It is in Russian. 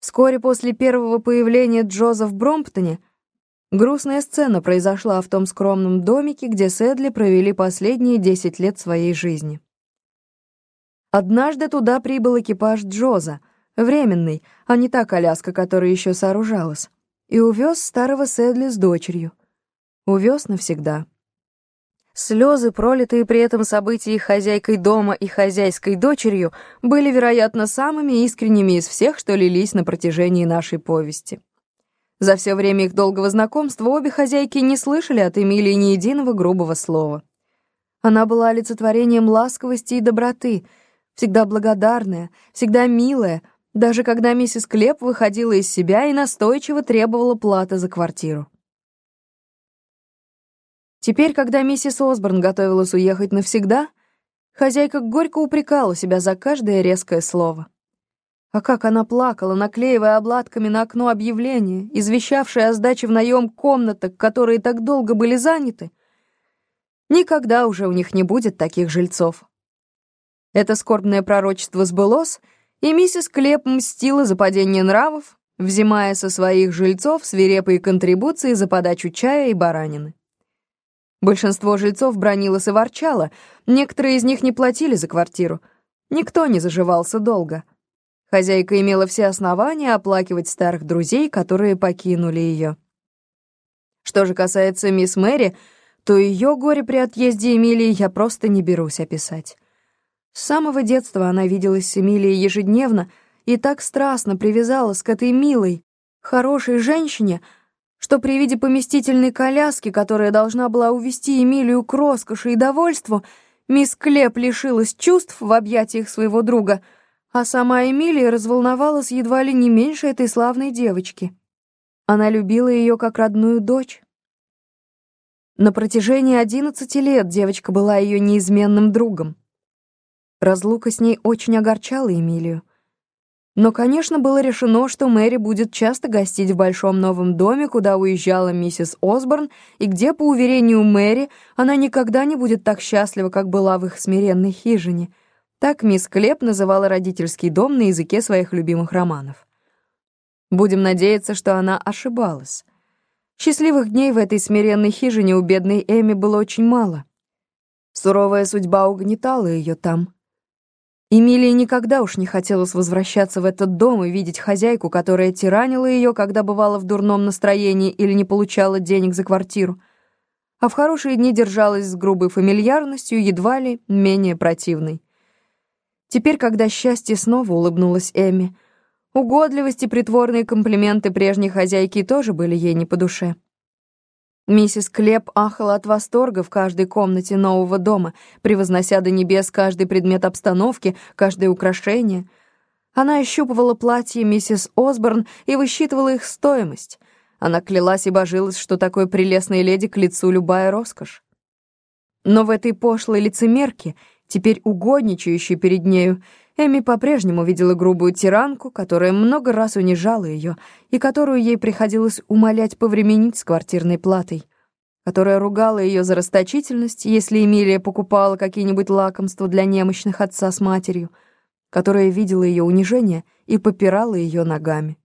Вскоре после первого появления Джоза в Бромптоне грустная сцена произошла в том скромном домике, где Сэдли провели последние десять лет своей жизни. Однажды туда прибыл экипаж Джоза, временный, а не та коляска, которая еще сооружалась, и увез старого Сэдли с дочерью. Увез навсегда. Слезы, пролитые при этом событии хозяйкой дома и хозяйской дочерью, были, вероятно, самыми искренними из всех, что лились на протяжении нашей повести. За все время их долгого знакомства обе хозяйки не слышали от Эмилии ни единого грубого слова. Она была олицетворением ласковости и доброты, всегда благодарная, всегда милая, даже когда миссис Клеп выходила из себя и настойчиво требовала платы за квартиру. Теперь, когда миссис Осборн готовилась уехать навсегда, хозяйка горько упрекала себя за каждое резкое слово. А как она плакала, наклеивая обладками на окно объявление, извещавшее о сдаче в наем комнаток, которые так долго были заняты. Никогда уже у них не будет таких жильцов. Это скорбное пророчество сбылось, и миссис Клеп мстила за падение нравов, взимая со своих жильцов свирепые контрибуции за подачу чая и баранины. Большинство жильцов бронилось и ворчало, некоторые из них не платили за квартиру. Никто не заживался долго. Хозяйка имела все основания оплакивать старых друзей, которые покинули ее. Что же касается мисс Мэри, то ее горе при отъезде Эмилии я просто не берусь описать. С самого детства она виделась с Эмилией ежедневно и так страстно привязалась к этой милой, хорошей женщине, что при виде поместительной коляски, которая должна была увести Эмилию к роскоши и довольству, мисс Клеп лишилась чувств в объятиях своего друга, а сама Эмилия разволновалась едва ли не меньше этой славной девочки. Она любила ее как родную дочь. На протяжении одиннадцати лет девочка была ее неизменным другом. Разлука с ней очень огорчала Эмилию. Но, конечно, было решено, что Мэри будет часто гостить в большом новом доме, куда уезжала миссис Осборн, и где, по уверению Мэри, она никогда не будет так счастлива, как была в их смиренной хижине. Так мисс Клеп называла родительский дом на языке своих любимых романов. Будем надеяться, что она ошибалась. Счастливых дней в этой смиренной хижине у бедной Эми было очень мало. Суровая судьба угнетала ее там — Эмилии никогда уж не хотелось возвращаться в этот дом и видеть хозяйку, которая тиранила ее, когда бывала в дурном настроении или не получала денег за квартиру, а в хорошие дни держалась с грубой фамильярностью, едва ли менее противной. Теперь, когда счастье снова улыбнулось Эми, угодливость и притворные комплименты прежней хозяйки тоже были ей не по душе. Миссис Клеп ахала от восторга в каждой комнате нового дома, превознося до небес каждый предмет обстановки, каждое украшение. Она ощупывала платье миссис Осборн и высчитывала их стоимость. Она клялась и божилась, что такой прелестной леди к лицу любая роскошь. Но в этой пошлой лицемерке, теперь угодничающей перед нею, Эми по-прежнему видела грубую тиранку, которая много раз унижала ее и которую ей приходилось умолять повременить с квартирной платой, которая ругала ее за расточительность, если Эмилия покупала какие-нибудь лакомства для немощных отца с матерью, которая видела ее унижение и попирала ее ногами.